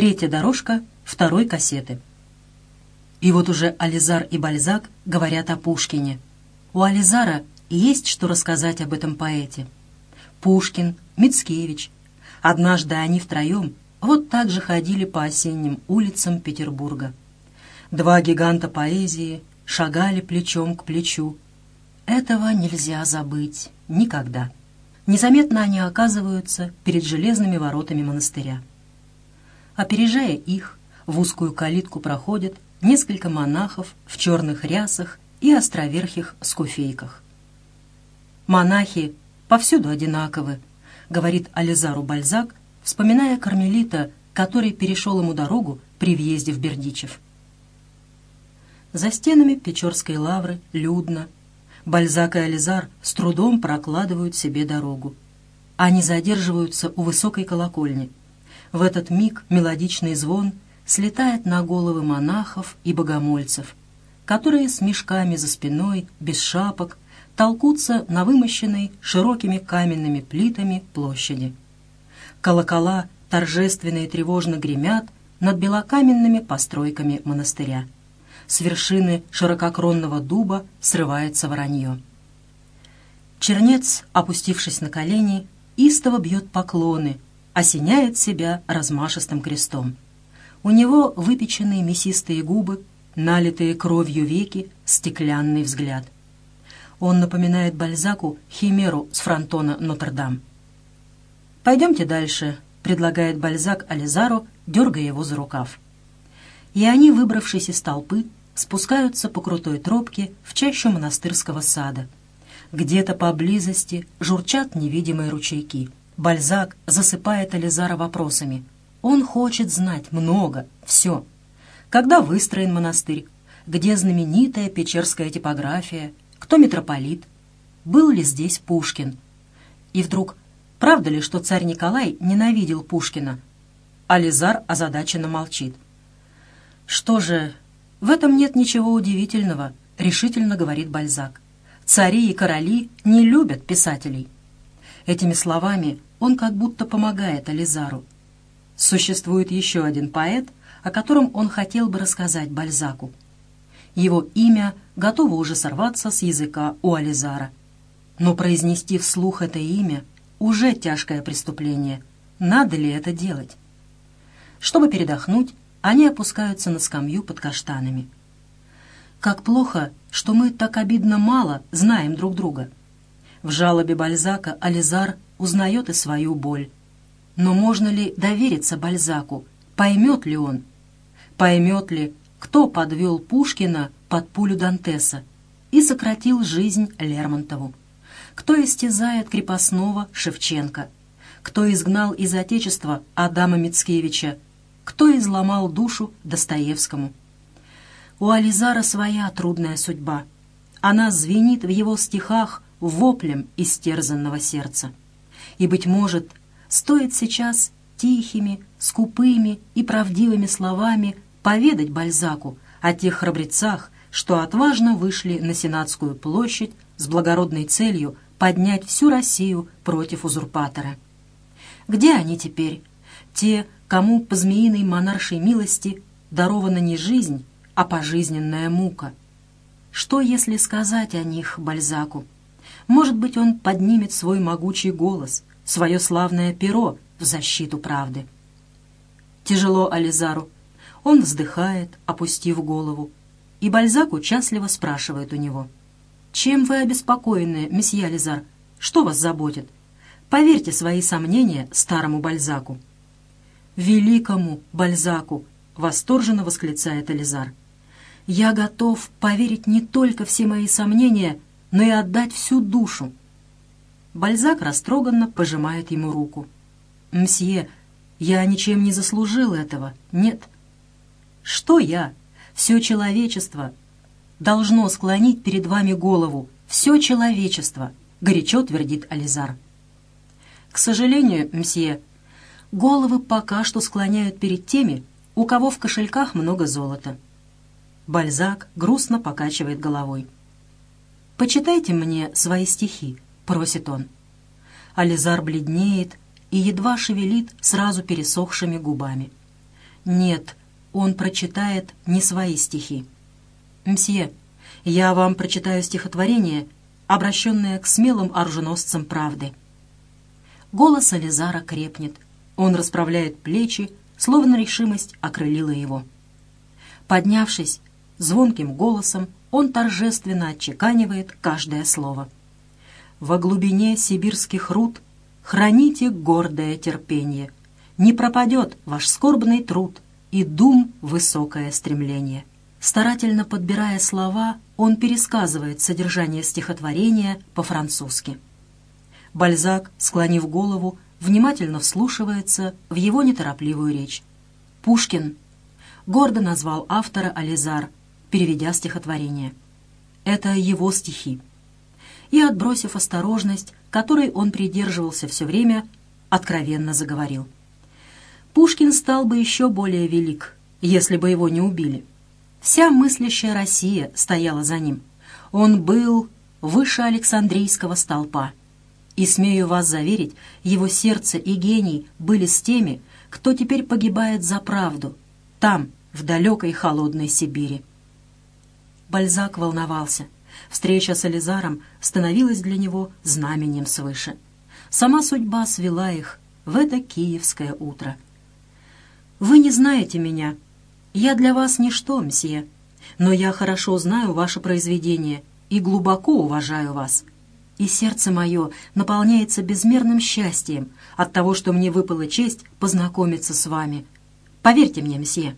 третья дорожка второй кассеты. И вот уже Ализар и Бальзак говорят о Пушкине. У Ализара есть что рассказать об этом поэте. Пушкин, Мицкевич. Однажды они втроем вот так же ходили по осенним улицам Петербурга. Два гиганта поэзии шагали плечом к плечу. Этого нельзя забыть никогда. Незаметно они оказываются перед железными воротами монастыря. Опережая их, в узкую калитку проходят несколько монахов в черных рясах и островерхих скуфейках. «Монахи повсюду одинаковы», — говорит Ализару Бальзак, вспоминая кармелита, который перешел ему дорогу при въезде в Бердичев. За стенами Печорской лавры людно. Бальзак и Ализар с трудом прокладывают себе дорогу. Они задерживаются у высокой колокольни. В этот миг мелодичный звон слетает на головы монахов и богомольцев, которые с мешками за спиной, без шапок, толкутся на вымощенной широкими каменными плитами площади. Колокола торжественно и тревожно гремят над белокаменными постройками монастыря. С вершины ширококронного дуба срывается воронье. Чернец, опустившись на колени, истово бьет поклоны, осеняет себя размашистым крестом. У него выпеченные мясистые губы, налитые кровью веки, стеклянный взгляд. Он напоминает Бальзаку химеру с фронтона Нотр-Дам. «Пойдемте дальше», — предлагает Бальзак Ализару, дергая его за рукав. И они, выбравшись из толпы, спускаются по крутой тропке в чащу монастырского сада. Где-то поблизости журчат невидимые ручейки. Бальзак засыпает Ализара вопросами — он хочет знать много, все. Когда выстроен монастырь, где знаменитая печерская типография, кто митрополит, был ли здесь Пушкин. И вдруг, правда ли, что царь Николай ненавидел Пушкина? Ализар озадаченно молчит. «Что же, в этом нет ничего удивительного», — решительно говорит Бальзак. «Цари и короли не любят писателей». Этими словами он как будто помогает Ализару, Существует еще один поэт, о котором он хотел бы рассказать Бальзаку. Его имя готово уже сорваться с языка у Ализара. Но произнести вслух это имя уже тяжкое преступление. Надо ли это делать? Чтобы передохнуть, они опускаются на скамью под каштанами. Как плохо, что мы так обидно мало знаем друг друга. В жалобе Бальзака Ализар узнает и свою боль. Но можно ли довериться Бальзаку? Поймет ли он? Поймет ли, кто подвел Пушкина под пулю Дантеса и сократил жизнь Лермонтову? Кто истязает крепостного Шевченко? Кто изгнал из Отечества Адама Мицкевича? Кто изломал душу Достоевскому? У Ализара своя трудная судьба. Она звенит в его стихах воплем истерзанного сердца. И, быть может, стоит сейчас тихими, скупыми и правдивыми словами поведать Бальзаку о тех храбрецах, что отважно вышли на Сенатскую площадь с благородной целью поднять всю Россию против узурпатора. Где они теперь? Те, кому по змеиной монаршей милости дарована не жизнь, а пожизненная мука. Что, если сказать о них Бальзаку? Может быть, он поднимет свой могучий голос, свое славное перо в защиту правды. Тяжело Ализару. Он вздыхает, опустив голову, и Бальзак участливо спрашивает у него. «Чем вы обеспокоены, месье Ализар? Что вас заботит? Поверьте свои сомнения старому Бальзаку». «Великому Бальзаку!» — восторженно восклицает Ализар. «Я готов поверить не только все мои сомнения, но и отдать всю душу. Бальзак растроганно пожимает ему руку. «Мсье, я ничем не заслужил этого, нет». «Что я? Все человечество должно склонить перед вами голову, все человечество», — горячо твердит Ализар. «К сожалению, мсье, головы пока что склоняют перед теми, у кого в кошельках много золота». Бальзак грустно покачивает головой. «Почитайте мне свои стихи», просит он. Ализар бледнеет и едва шевелит сразу пересохшими губами. Нет, он прочитает не свои стихи. «Мсье, я вам прочитаю стихотворение, обращенное к смелым оруженосцам правды». Голос Ализара крепнет. Он расправляет плечи, словно решимость окрылила его. Поднявшись, звонким голосом он торжественно отчеканивает каждое слово. «Во глубине сибирских руд храните гордое терпение. Не пропадет ваш скорбный труд и дум высокое стремление». Старательно подбирая слова, он пересказывает содержание стихотворения по-французски. Бальзак, склонив голову, внимательно вслушивается в его неторопливую речь. Пушкин гордо назвал автора Ализар, переведя стихотворение. Это его стихи. И, отбросив осторожность, которой он придерживался все время, откровенно заговорил. Пушкин стал бы еще более велик, если бы его не убили. Вся мыслящая Россия стояла за ним. Он был выше Александрийского столпа. И, смею вас заверить, его сердце и гений были с теми, кто теперь погибает за правду, там, в далекой холодной Сибири. Бальзак волновался. Встреча с Элизаром становилась для него знаменем свыше. Сама судьба свела их в это киевское утро. «Вы не знаете меня. Я для вас ничто, мсье. Но я хорошо знаю ваше произведение и глубоко уважаю вас. И сердце мое наполняется безмерным счастьем от того, что мне выпала честь познакомиться с вами. Поверьте мне, мсье».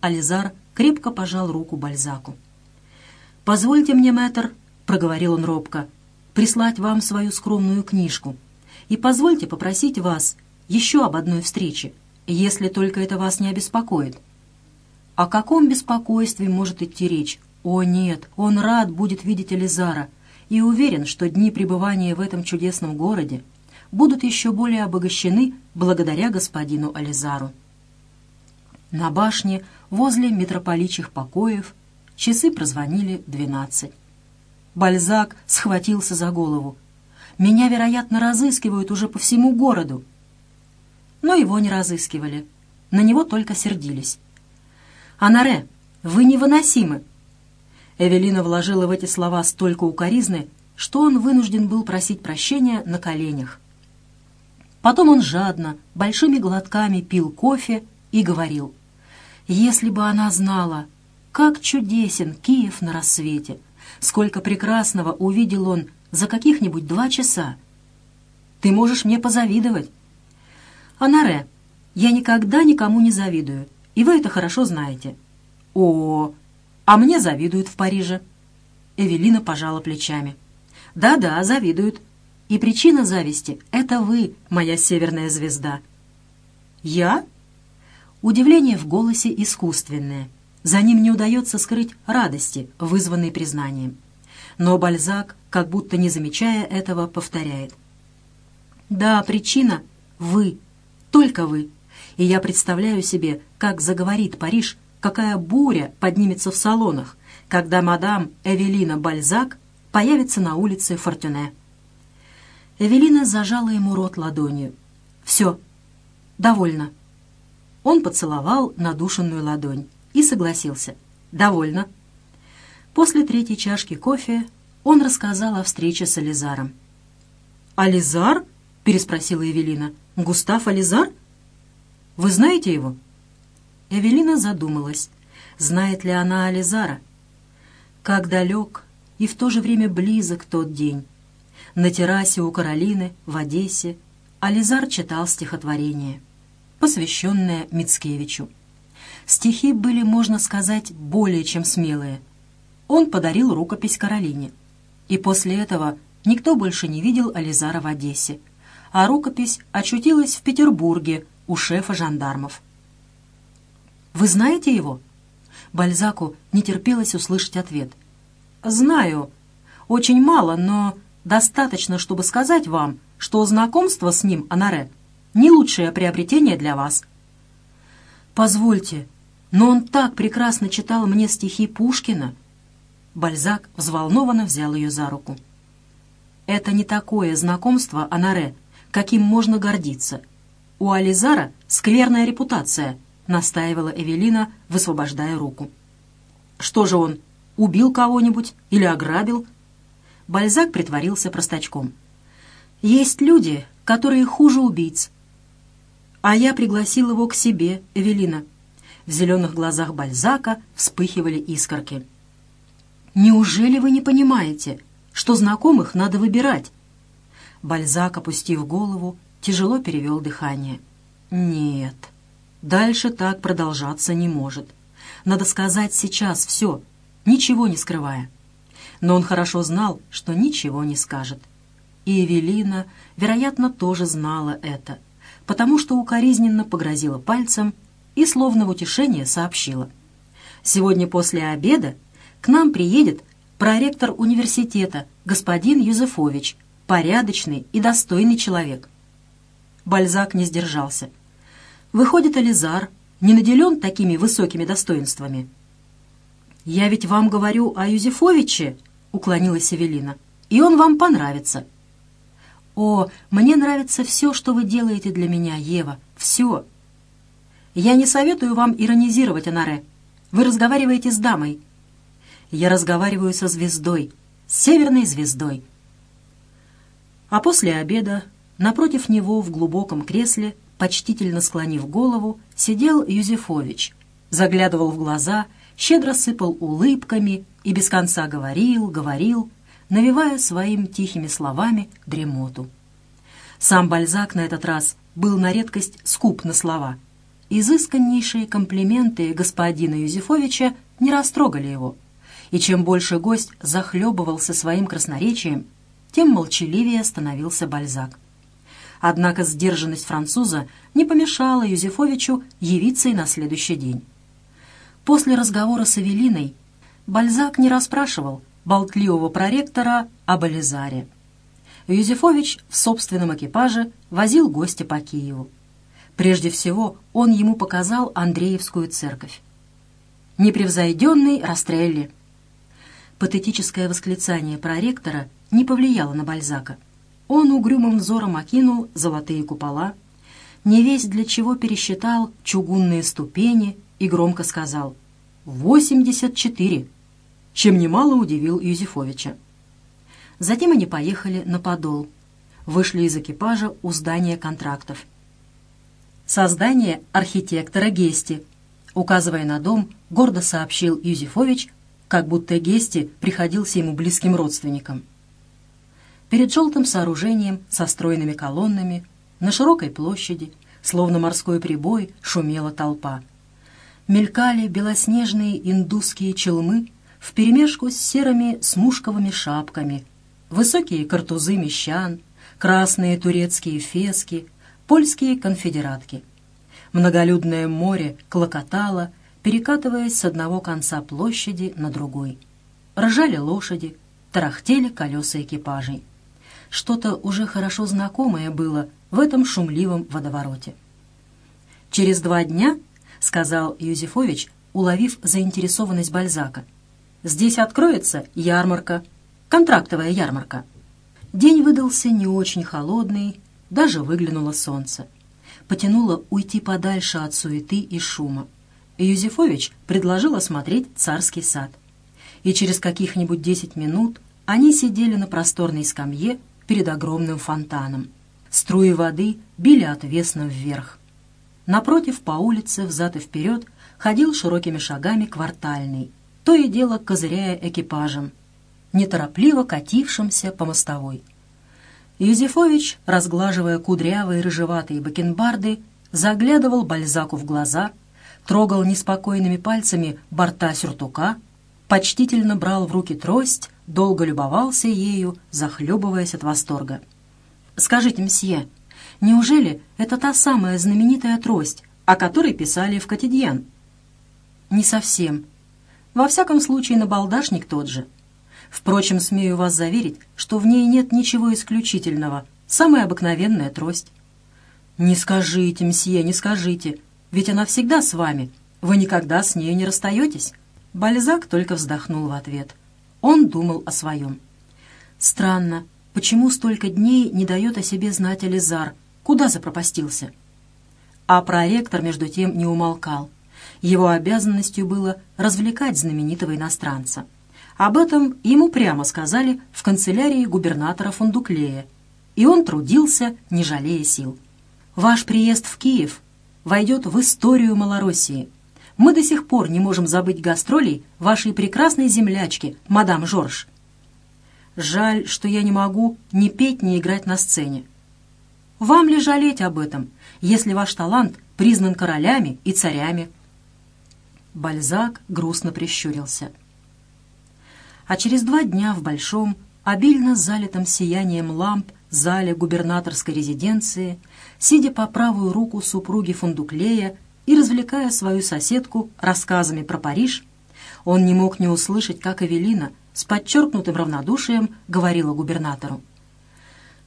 Ализар крепко пожал руку Бальзаку. «Позвольте мне, мэтр», — проговорил он робко, — «прислать вам свою скромную книжку. И позвольте попросить вас еще об одной встрече, если только это вас не обеспокоит». О каком беспокойстве может идти речь? О нет, он рад будет видеть Элизара и уверен, что дни пребывания в этом чудесном городе будут еще более обогащены благодаря господину Ализару. На башне возле митрополичих покоев Часы прозвонили двенадцать. Бальзак схватился за голову. «Меня, вероятно, разыскивают уже по всему городу». Но его не разыскивали. На него только сердились. «Анаре, вы невыносимы!» Эвелина вложила в эти слова столько укоризны, что он вынужден был просить прощения на коленях. Потом он жадно, большими глотками пил кофе и говорил, «Если бы она знала, как чудесен Киев на рассвете! Сколько прекрасного увидел он за каких-нибудь два часа! Ты можешь мне позавидовать. Анаре, я никогда никому не завидую, и вы это хорошо знаете. О, а мне завидуют в Париже. Эвелина пожала плечами. Да-да, завидуют. И причина зависти — это вы, моя северная звезда. Я? Удивление в голосе искусственное. За ним не удается скрыть радости, вызванной признанием. Но Бальзак, как будто не замечая этого, повторяет. «Да, причина — вы, только вы. И я представляю себе, как заговорит Париж, какая буря поднимется в салонах, когда мадам Эвелина Бальзак появится на улице Фортюне». Эвелина зажала ему рот ладонью. «Все, довольно». Он поцеловал надушенную ладонь и согласился. «Довольно». После третьей чашки кофе он рассказал о встрече с Ализаром. «Ализар?» — переспросила Эвелина. «Густав Ализар? Вы знаете его?» Эвелина задумалась, знает ли она Ализара. Как далек и в то же время близок тот день. На террасе у Каролины в Одессе Ализар читал стихотворение, посвященное Мицкевичу. Стихи были, можно сказать, более чем смелые. Он подарил рукопись Каролине. И после этого никто больше не видел Ализара в Одессе, а рукопись очутилась в Петербурге у шефа жандармов. «Вы знаете его?» Бальзаку не терпелось услышать ответ. «Знаю. Очень мало, но достаточно, чтобы сказать вам, что знакомство с ним, Анаре, не лучшее приобретение для вас». «Позвольте, но он так прекрасно читал мне стихи Пушкина. Бальзак взволнованно взял ее за руку. Это не такое знакомство, Анаре, каким можно гордиться. У Ализара скверная репутация, — настаивала Эвелина, высвобождая руку. «Что же он, убил кого-нибудь или ограбил?» Бальзак притворился простачком. «Есть люди, которые хуже убийц. А я пригласил его к себе, Эвелина». В зеленых глазах Бальзака вспыхивали искорки. «Неужели вы не понимаете, что знакомых надо выбирать?» Бальзак, опустив голову, тяжело перевел дыхание. «Нет, дальше так продолжаться не может. Надо сказать сейчас все, ничего не скрывая». Но он хорошо знал, что ничего не скажет. И Эвелина, вероятно, тоже знала это, потому что укоризненно погрозила пальцем и словно в утешение сообщила. «Сегодня после обеда к нам приедет проректор университета, господин Юзефович, порядочный и достойный человек». Бальзак не сдержался. «Выходит, Элизар не наделен такими высокими достоинствами?» «Я ведь вам говорю о Юзефовиче», — уклонилась Эвелина, — «и он вам понравится». «О, мне нравится все, что вы делаете для меня, Ева, все. Я не советую вам иронизировать, Анаре. Вы разговариваете с дамой. Я разговариваю со звездой, с северной звездой. А после обеда напротив него в глубоком кресле, почтительно склонив голову, сидел Юзефович, заглядывал в глаза, щедро сыпал улыбками и без конца говорил, говорил, навевая своими тихими словами дремоту. Сам Бальзак на этот раз был на редкость скуп на слова — Изысканнейшие комплименты господина Юзефовича не растрогали его, и чем больше гость захлебывался своим красноречием, тем молчаливее становился Бальзак. Однако сдержанность француза не помешала Юзефовичу явиться и на следующий день. После разговора с Эвелиной Бальзак не расспрашивал болтливого проректора об Ализаре. Юзефович в собственном экипаже возил гостя по Киеву. Прежде всего, он ему показал Андреевскую церковь. «Непревзойденный Растрелли!» Патетическое восклицание проректора не повлияло на Бальзака. Он угрюмым взором окинул золотые купола, не весь для чего пересчитал чугунные ступени и громко сказал «Восемьдесят четыре!», чем немало удивил Юзефовича. Затем они поехали на Подол, вышли из экипажа у здания контрактов – создание архитектора Гести. Указывая на дом, гордо сообщил Юзефович, как будто Гести приходился ему близким родственником. Перед желтым сооружением со стройными колоннами на широкой площади, словно морской прибой, шумела толпа. Мелькали белоснежные индусские челмы вперемешку с серыми смушковыми шапками, высокие картузы мещан, красные турецкие фески, польские конфедератки. Многолюдное море клокотало, перекатываясь с одного конца площади на другой. Ржали лошади, тарахтели колеса экипажей. Что-то уже хорошо знакомое было в этом шумливом водовороте. «Через два дня», — сказал Юзефович, уловив заинтересованность Бальзака, «здесь откроется ярмарка, контрактовая ярмарка». День выдался не очень холодный, даже выглянуло солнце. Потянуло уйти подальше от суеты и шума. Юзефович предложил осмотреть царский сад. И через каких-нибудь десять минут они сидели на просторной скамье перед огромным фонтаном. Струи воды били отвесно вверх. Напротив, по улице, взад и вперед, ходил широкими шагами квартальный, то и дело козыряя экипажем, неторопливо катившимся по мостовой. Юзефович, разглаживая кудрявые рыжеватые бакенбарды, заглядывал Бальзаку в глаза, трогал неспокойными пальцами борта сюртука, почтительно брал в руки трость, долго любовался ею, захлебываясь от восторга. «Скажите, мсье, неужели это та самая знаменитая трость, о которой писали в Катедьян?» «Не совсем. Во всяком случае, набалдашник тот же. Впрочем, смею вас заверить, что в ней нет ничего исключительного. Самая обыкновенная трость. «Не скажите, мсье, не скажите, ведь она всегда с вами. Вы никогда с нею не расстаетесь?» Бальзак только вздохнул в ответ. Он думал о своем. «Странно, почему столько дней не дает о себе знать Элизар? Куда запропастился?» а проректор, между тем, не умолкал. Его обязанностью было развлекать знаменитого иностранца. Об этом ему прямо сказали в канцелярии губернатора Фундуклея, и он трудился, не жалея сил. «Ваш приезд в Киев войдет в историю Малороссии. Мы до сих пор не можем забыть гастролей вашей прекрасной землячки, мадам Жорж. Жаль, что я не могу ни петь, ни играть на сцене. Вам ли жалеть об этом, если ваш талант признан королями и царями?» Бальзак грустно прищурился. А через два дня в большом, обильно залитом сиянием ламп зале губернаторской резиденции, сидя по правую руку супруги Фундуклея и развлекая свою соседку рассказами про Париж, он не мог не услышать, как Эвелина с подчеркнутым равнодушием говорила губернатору.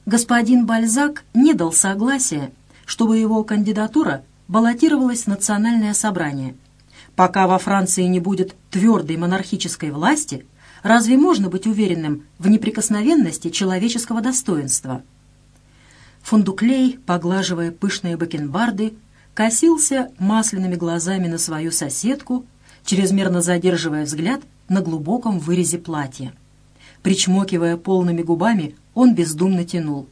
Господин Бальзак не дал согласия, чтобы его кандидатура баллотировалась в национальное собрание. Пока во Франции не будет твердой монархической власти, разве можно быть уверенным в неприкосновенности человеческого достоинства? Фундуклей, поглаживая пышные бакенбарды, косился масляными глазами на свою соседку, чрезмерно задерживая взгляд на глубоком вырезе платья. Причмокивая полными губами, он бездумно тянул.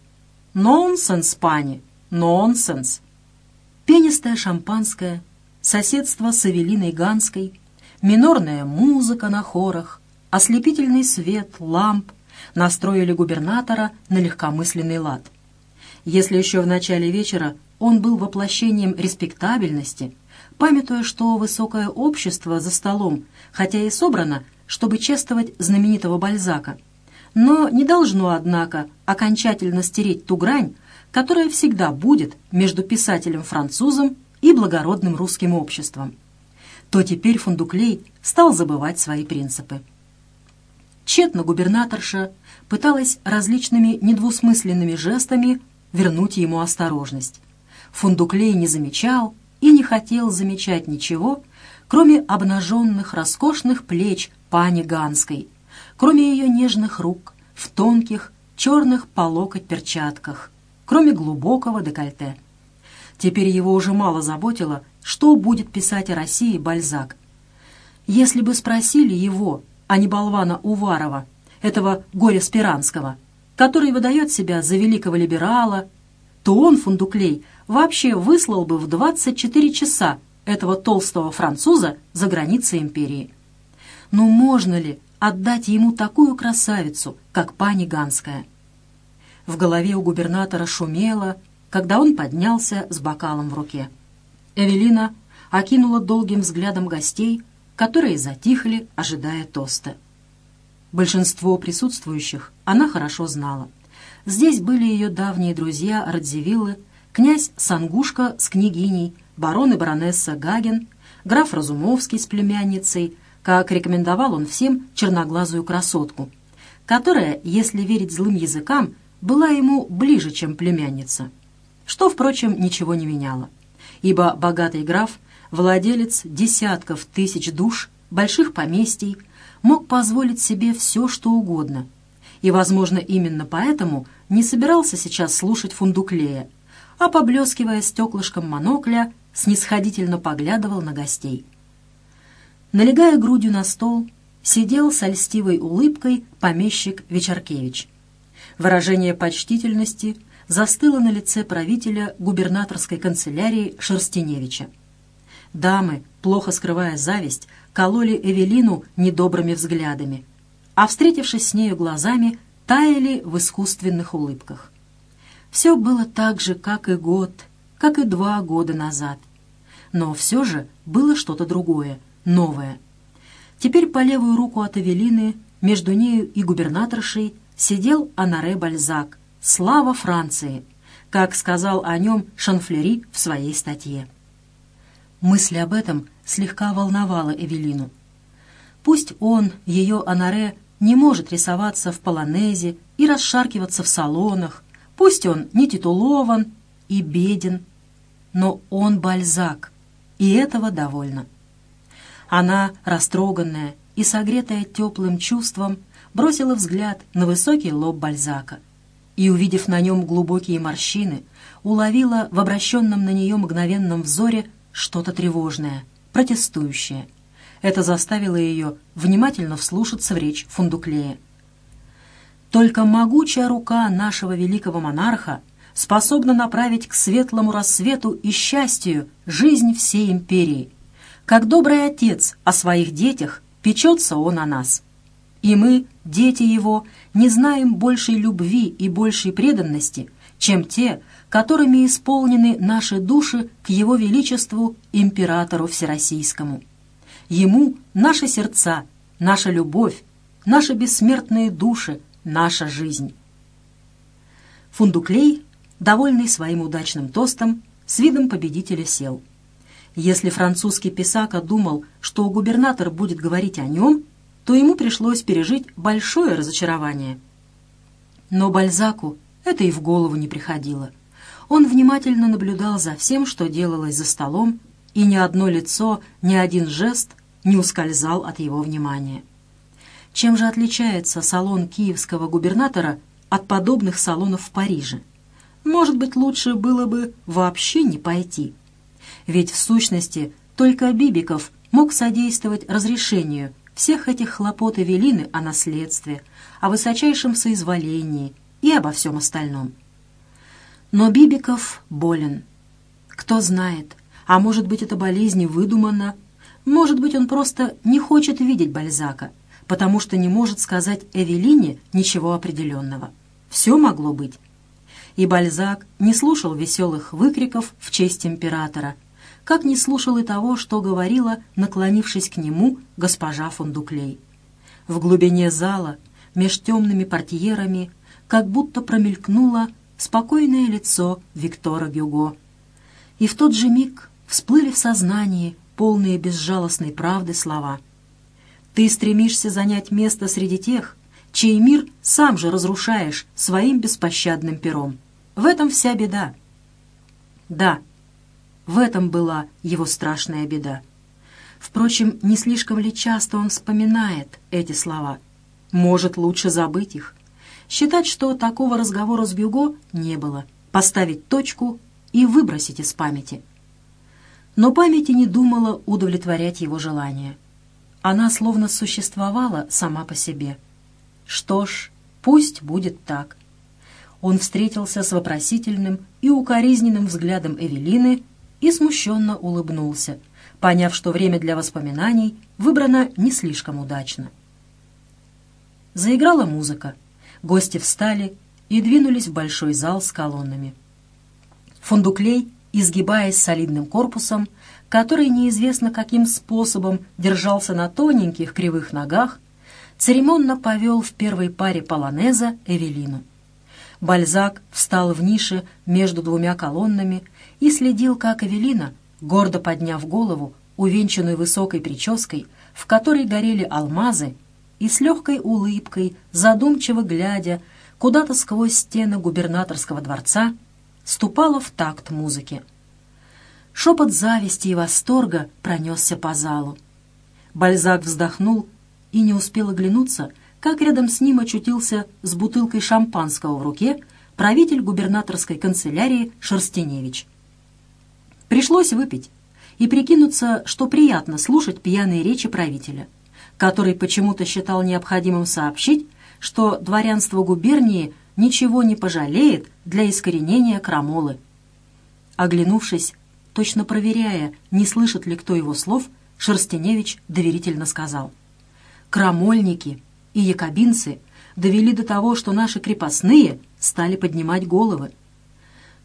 «Нонсенс, пани! Нонсенс!» Пенистое шампанское, соседство с Эвелиной Ганской, минорная музыка на хорах, ослепительный свет ламп настроили губернатора на легкомысленный лад. Если еще в начале вечера он был воплощением респектабельности, памятуя, что высокое общество за столом, хотя и собрано, чтобы чествовать знаменитого Бальзака, но не должно, однако, окончательно стереть ту грань, которая всегда будет между писателем-французом и благородным русским обществом, то теперь Фундуклей стал забывать свои принципы. Тщетно губернаторша пыталась различными недвусмысленными жестами вернуть ему осторожность. Фундуклей не замечал и не хотел замечать ничего, кроме обнаженных роскошных плеч пани Ганской, кроме ее нежных рук в тонких черных по локоть перчатках, кроме глубокого декольте. Теперь его уже мало заботило, что будет писать о России Бальзак. Если бы спросили его, а не болвана Уварова, этого горя Спиранского, который выдает себя за великого либерала, то он, Фундуклей, вообще выслал бы в 24 часа этого толстого француза за границы империи. Но можно ли отдать ему такую красавицу, как пани Ганская? В голове у губернатора шумело, когда он поднялся с бокалом в руке. Эвелина окинула долгим взглядом гостей, которые затихли, ожидая тоста. Большинство присутствующих она хорошо знала. Здесь были ее давние друзья Радзивиллы, князь Сангушка с княгиней, барон и баронесса Гаген, граф Разумовский с племянницей, как рекомендовал он всем черноглазую красотку, которая, если верить злым языкам, была ему ближе, чем племянница. Что, впрочем, ничего не меняло, ибо богатый граф, владелец десятков тысяч душ, больших поместий, мог позволить себе все, что угодно. И, возможно, именно поэтому не собирался сейчас слушать Фундуклея, а, поблескивая стеклышком монокля, снисходительно поглядывал на гостей. Налегая грудью на стол, сидел с льстивой улыбкой помещик Вечеркевич. Выражение почтительности застыло на лице правителя губернаторской канцелярии Шерстеневича. Дамы, плохо скрывая зависть, кололи Эвелину недобрыми взглядами, а, встретившись с нею глазами, таяли в искусственных улыбках. Все было так же, как и год, как и два года назад. Но все же было что-то другое, новое. Теперь по левую руку от Эвелины, между нею и губернаторшей, сидел Анаре Бальзак, слава Франции, как сказал о нем Шанфлери в своей статье. Мысль об этом слегка волновала Эвелину. Пусть он, ее Анаре, не может рисоваться в полонезе и расшаркиваться в салонах, пусть он не титулован и беден, но он Бальзак, и этого довольно. Она, растроганная и согретая теплым чувством, бросила взгляд на высокий лоб Бальзака. и, увидев на нем глубокие морщины, уловила в обращенном на нее мгновенном взоре что-то тревожное, протестующее. Это заставило ее внимательно вслушаться в речь Фундуклея. Только могучая рука нашего великого монарха способна направить к светлому рассвету и счастью жизнь всей империи. Как добрый отец о своих детях печется он о нас. И мы, дети его, не знаем большей любви и большей преданности, чем те, которыми исполнены наши души к Его Величеству Императору Всероссийскому. Ему наши сердца, наша любовь, наши бессмертные души, наша жизнь. Фундуклей, довольный своим удачным тостом, с видом победителя сел. Если французский писака думал, что губернатор будет говорить о нем, то ему пришлось пережить большое разочарование. Но Бальзаку это и в голову не приходило. Он внимательно наблюдал за всем, что делалось за столом, и ни одно лицо, ни один жест не ускользал от его внимания. Чем же отличается салон киевского губернатора от подобных салонов в Париже? Может быть, лучше было бы вообще не пойти. Ведь в сущности только Бибиков мог содействовать разрешению всех этих хлопот Эвелины о наследстве, о высочайшем соизволении и обо всем остальном. Но Бибиков болен. Кто знает, а может быть, эта болезнь выдумана, может быть, он просто не хочет видеть Бальзака, потому что не может сказать Эвелине ничего определенного. Все могло быть. И Бальзак не слушал веселых выкриков в честь императора, как не слушал и того, что говорила, наклонившись к нему, госпожа фон Дуклей. В глубине зала, меж темными портьерами, как будто промелькнуло спокойное лицо Виктора Гюго. И в тот же миг всплыли в сознании полные безжалостной правды слова. «Ты стремишься занять место среди тех, чей мир сам же разрушаешь своим беспощадным пером. В этом вся беда». Да, в этом была его страшная беда. Впрочем, не слишком ли часто он вспоминает эти слова? Может, лучше забыть их? Считать, что такого разговора с Бюго не было. Поставить точку и выбросить из памяти – но память не думала удовлетворять его желания. Она словно существовала сама по себе. Что ж, пусть будет так. Он встретился с вопросительным и укоризненным взглядом Эвелины и смущенно улыбнулся, поняв, что время для воспоминаний выбрано не слишком удачно. Заиграла музыка. Гости встали и двинулись в большой зал с колоннами. Фундуклей изгибаясь солидным корпусом, который неизвестно каким способом держался на тоненьких кривых ногах, церемонно повел в первой паре полонеза Эвелину. Бальзак встал в нише между двумя колоннами и следил, как Эвелина, гордо подняв голову, увенчанную высокой прической, в которой горели алмазы, и с легкой улыбкой, задумчиво глядя куда-то сквозь стены губернаторского дворца, ступала в такт музыки. Шепот зависти и восторга пронесся по залу. Бальзак вздохнул и не успел оглянуться, как рядом с ним очутился с бутылкой шампанского в руке правитель губернаторской канцелярии Шерстеневич. Пришлось выпить и прикинуться, что приятно слушать пьяные речи правителя, который почему-то считал необходимым сообщить, что дворянство губернии ничего не пожалеет для искоренения крамолы. Оглянувшись, точно проверяя, не слышит ли кто его слов, Шерстеневич доверительно сказал. «Крамольники и якобинцы довели до того, что наши крепостные стали поднимать головы.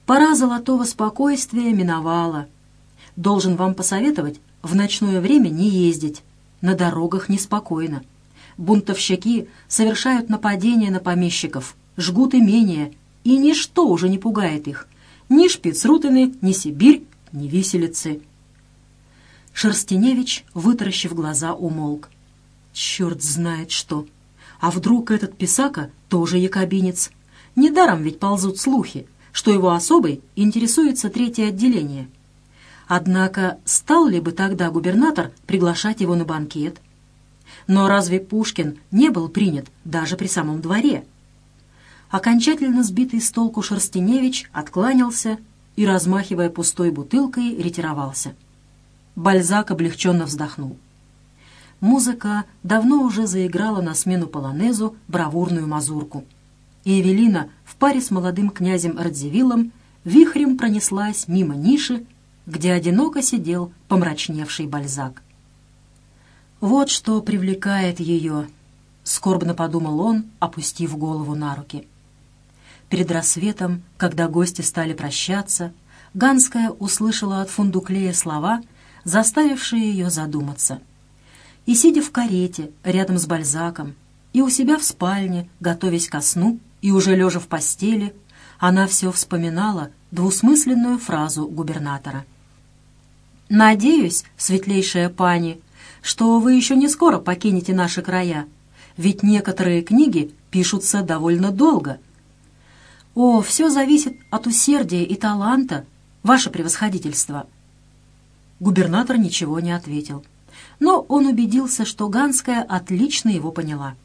Пора золотого спокойствия миновала. Должен вам посоветовать в ночное время не ездить, на дорогах неспокойно. Бунтовщики совершают нападения на помещиков, жгут имения, и ничто уже не пугает их. Ни шпицрутены, ни Сибирь, ни виселицы. Шерстеневич, вытаращив глаза, умолк. Черт знает что. А вдруг этот писака тоже якобинец? Недаром ведь ползут слухи, что его особой интересуется третье отделение. Однако стал ли бы тогда губернатор приглашать его на банкет? Но разве Пушкин не был принят даже при самом дворе? Окончательно сбитый с толку Шерстеневич откланялся и, размахивая пустой бутылкой, ретировался. Бальзак облегченно вздохнул. Музыка давно уже заиграла на смену полонезу бравурную мазурку. И Эвелина в паре с молодым князем Радзивиллом вихрем пронеслась мимо ниши, где одиноко сидел помрачневший Бальзак. «Вот что привлекает ее», — скорбно подумал он, опустив голову на руки. Перед рассветом, когда гости стали прощаться, Ганская услышала от Фундуклея слова, заставившие ее задуматься. И, сидя в карете рядом с Бальзаком, и у себя в спальне, готовясь ко сну, и уже лежа в постели, она все вспоминала двусмысленную фразу губернатора. «Надеюсь, светлейшая пани, что вы еще не скоро покинете наши края, ведь некоторые книги пишутся довольно долго». «О, все зависит от усердия и таланта, ваше превосходительство». Губернатор ничего не ответил, но он убедился, что Ганская отлично его поняла.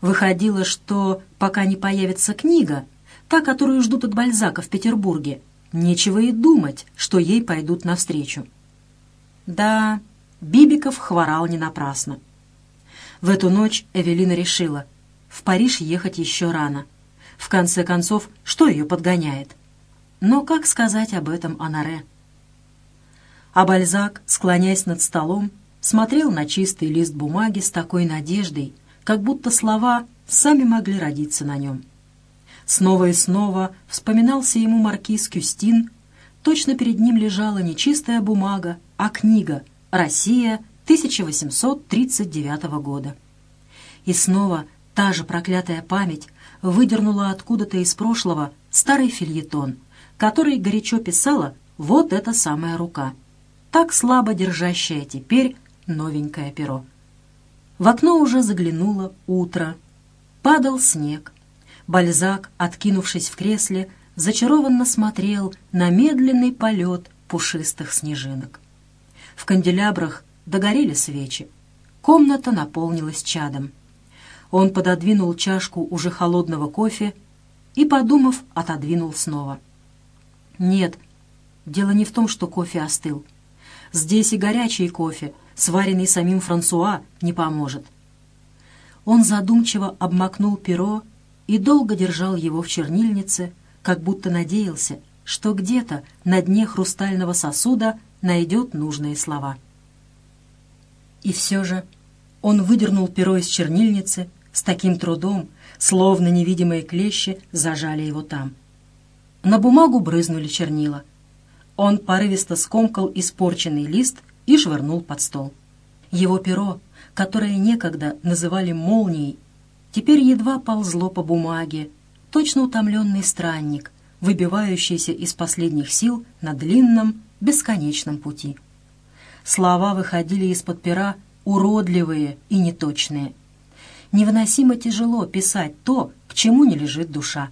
Выходило, что пока не появится книга, та, которую ждут от Бальзака в Петербурге, нечего и думать, что ей пойдут навстречу. Да, Бибиков хворал не напрасно. В эту ночь Эвелина решила, в Париж ехать еще рано. В конце концов, что ее подгоняет? Но как сказать об этом Анаре? А Бальзак, склоняясь над столом, смотрел на чистый лист бумаги с такой надеждой, как будто слова сами могли родиться на нем. Снова и снова вспоминался ему маркиз Кюстин. Точно перед ним лежала не чистая бумага, а книга «Россия 1839 года». И снова та же проклятая память выдернула откуда-то из прошлого старый фильетон, который горячо писала вот эта самая рука, так слабо держащая теперь новенькое перо. В окно уже заглянуло утро. Падал снег. Бальзак, откинувшись в кресле, зачарованно смотрел на медленный полет пушистых снежинок. В канделябрах догорели свечи. Комната наполнилась чадом. Он пододвинул чашку уже холодного кофе и, подумав, отодвинул снова. Нет, дело не в том, что кофе остыл. Здесь и горячий кофе, сваренный самим Франсуа, не поможет. Он задумчиво обмакнул перо и долго держал его в чернильнице, как будто надеялся, что где-то на дне хрустального сосуда найдет нужные слова. И все же он выдернул перо из чернильницы с таким трудом, словно невидимые клещи зажали его там. На бумагу брызнули чернила. Он порывисто скомкал испорченный лист и швырнул под стол. Его перо, которое некогда называли молнией, теперь едва ползло по бумаге, точно утомленный странник, выбивающийся из последних сил на длинном, бесконечном пути. Слова выходили из-под пера уродливые и неточные. Невыносимо тяжело писать то, к чему не лежит душа.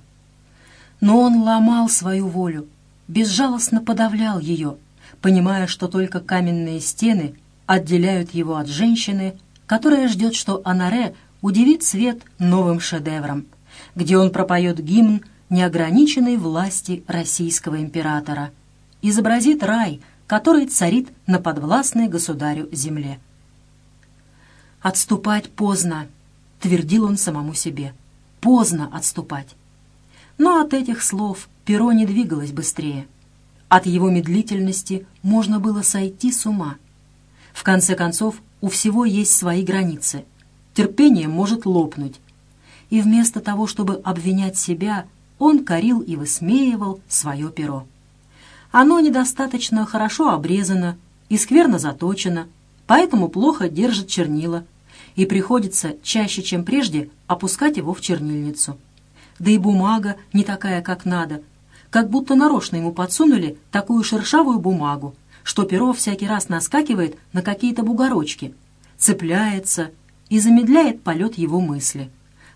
Но он ломал свою волю, безжалостно подавлял ее — понимая, что только каменные стены отделяют его от женщины, которая ждет, что Анаре удивит свет новым шедевром, где он пропоет гимн неограниченной власти российского императора, изобразит рай, который царит на подвластной государю земле. «Отступать поздно», — твердил он самому себе. «Поздно отступать». Но от этих слов перо не двигалось быстрее. От его медлительности можно было сойти с ума. В конце концов, у всего есть свои границы. Терпение может лопнуть. И вместо того, чтобы обвинять себя, он корил и высмеивал свое перо. Оно недостаточно хорошо обрезано и скверно заточено, поэтому плохо держит чернила, и приходится чаще, чем прежде, опускать его в чернильницу. Да и бумага не такая, как надо, как будто нарочно ему подсунули такую шершавую бумагу, что перо всякий раз наскакивает на какие-то бугорочки, цепляется и замедляет полет его мысли,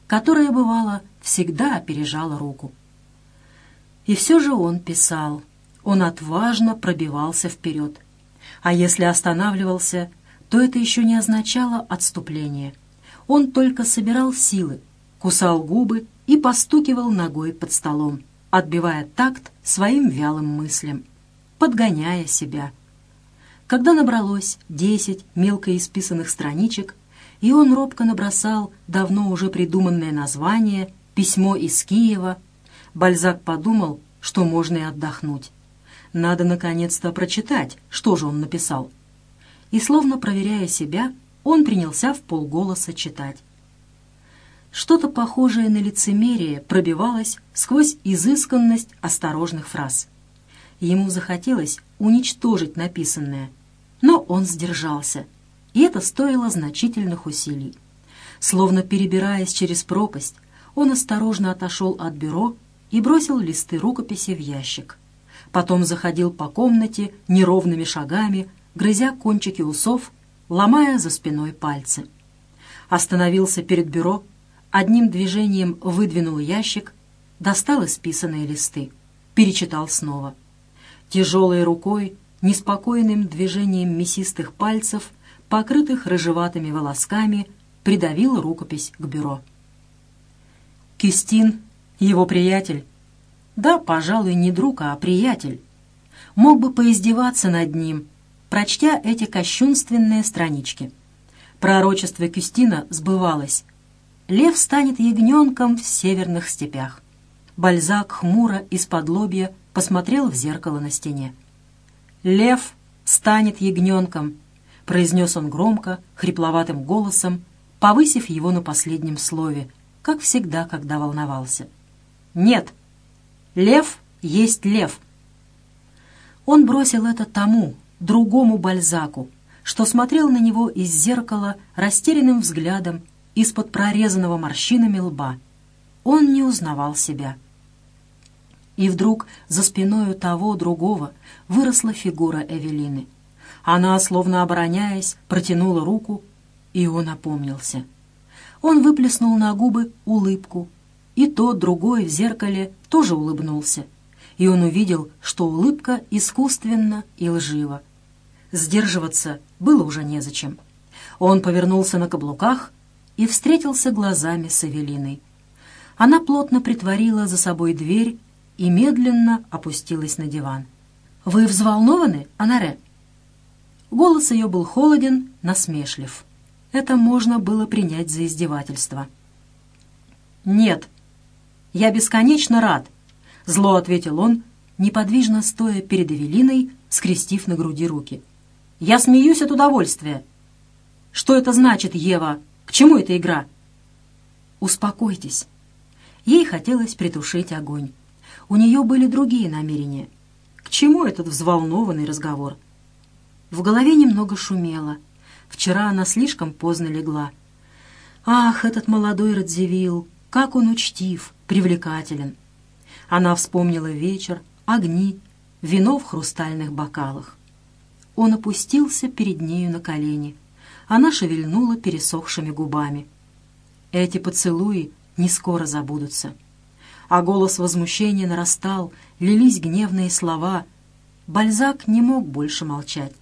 которая, бывало, всегда опережала руку. И все же он писал, он отважно пробивался вперед. А если останавливался, то это еще не означало отступление. Он только собирал силы, кусал губы и постукивал ногой под столом, отбивая такт своим вялым мыслям, подгоняя себя. Когда набралось десять мелко исписанных страничек, и он робко набросал давно уже придуманное название «Письмо из Киева», Бальзак подумал, что можно и отдохнуть. Надо наконец-то прочитать, что же он написал. И, словно проверяя себя, он принялся в полголоса читать. Что-то похожее на лицемерие пробивалось сквозь изысканность осторожных фраз. Ему захотелось уничтожить написанное, но он сдержался, и это стоило значительных усилий. Словно перебираясь через пропасть, он осторожно отошел от бюро и бросил листы рукописи в ящик. Потом заходил по комнате неровными шагами, грызя кончики усов, ломая за спиной пальцы. Остановился перед бюро одним движением выдвинул ящик, достал исписанные листы, перечитал снова. Тяжелой рукой, неспокойным движением мясистых пальцев, покрытых рыжеватыми волосками, придавил рукопись к бюро. Кюстин, его приятель, да, пожалуй, не друг, а приятель, мог бы поиздеваться над ним, прочтя эти кощунственные странички. Пророчество Кюстина сбывалось, лев станет ягненком в северных степях. Бальзак хмуро из-под лобья посмотрел в зеркало на стене. «Лев станет ягненком», — произнес он громко, хрипловатым голосом, повысив его на последнем слове, как всегда, когда волновался. «Нет, лев есть лев». Он бросил это тому, другому Бальзаку, что смотрел на него из зеркала растерянным взглядом из-под прорезанного морщинами лба. Он не узнавал себя. И вдруг за спиною того другого выросла фигура Эвелины. Она, словно обороняясь, протянула руку, и он опомнился. Он выплеснул на губы улыбку, и тот, другой в зеркале тоже улыбнулся. И он увидел, что улыбка искусственна и лжива. Сдерживаться было уже незачем. Он повернулся на каблуках и встретился глазами с Эвелиной. Она плотно притворила за собой дверь и медленно опустилась на диван. «Вы взволнованы, Анаре?» Голос ее был холоден, насмешлив. Это можно было принять за издевательство. «Нет, я бесконечно рад», — зло ответил он, неподвижно стоя перед Эвелиной, скрестив на груди руки. «Я смеюсь от удовольствия». «Что это значит, Ева?» К чему эта игра?» «Успокойтесь». Ей хотелось притушить огонь. У нее были другие намерения. К чему этот взволнованный разговор? В голове немного шумело. Вчера она слишком поздно легла. Ах, этот молодой Радзивилл, как он учтив, привлекателен. Она вспомнила вечер, огни, вино в хрустальных бокалах. Он опустился перед нею на колени — она шевельнула пересохшими губами. Эти поцелуи не скоро забудутся. А голос возмущения нарастал, лились гневные слова. Бальзак не мог больше молчать.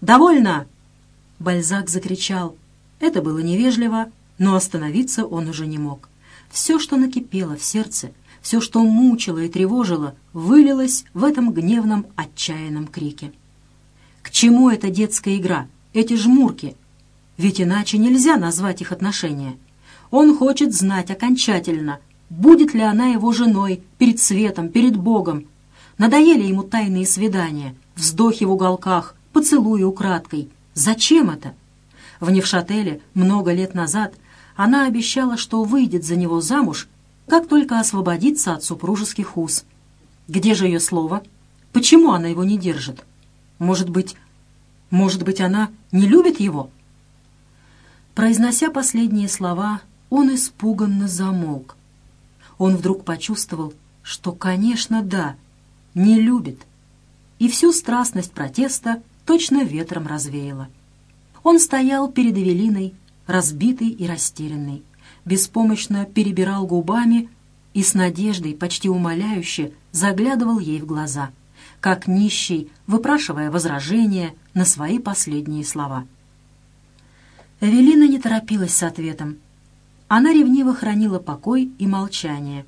«Довольно!» Бальзак закричал. Это было невежливо, но остановиться он уже не мог. Все, что накипело в сердце, все, что мучило и тревожило, вылилось в этом гневном, отчаянном крике. К чему эта детская игра? эти жмурки? Ведь иначе нельзя назвать их отношения. Он хочет знать окончательно, будет ли она его женой перед светом, перед Богом. Надоели ему тайные свидания, вздохи в уголках, поцелуи украдкой. Зачем это? В Невшателе много лет назад она обещала, что выйдет за него замуж, как только освободится от супружеских уз. Где же ее слово? Почему она его не держит? Может быть, может быть, она не любит его?» Произнося последние слова, он испуганно замолк. Он вдруг почувствовал, что, конечно, да, не любит, и всю страстность протеста точно ветром развеяло. Он стоял перед Эвелиной, разбитый и растерянный, беспомощно перебирал губами и с надеждой, почти умоляюще, заглядывал ей в глаза — как нищий, выпрашивая возражения на свои последние слова. Эвелина не торопилась с ответом. Она ревниво хранила покой и молчание.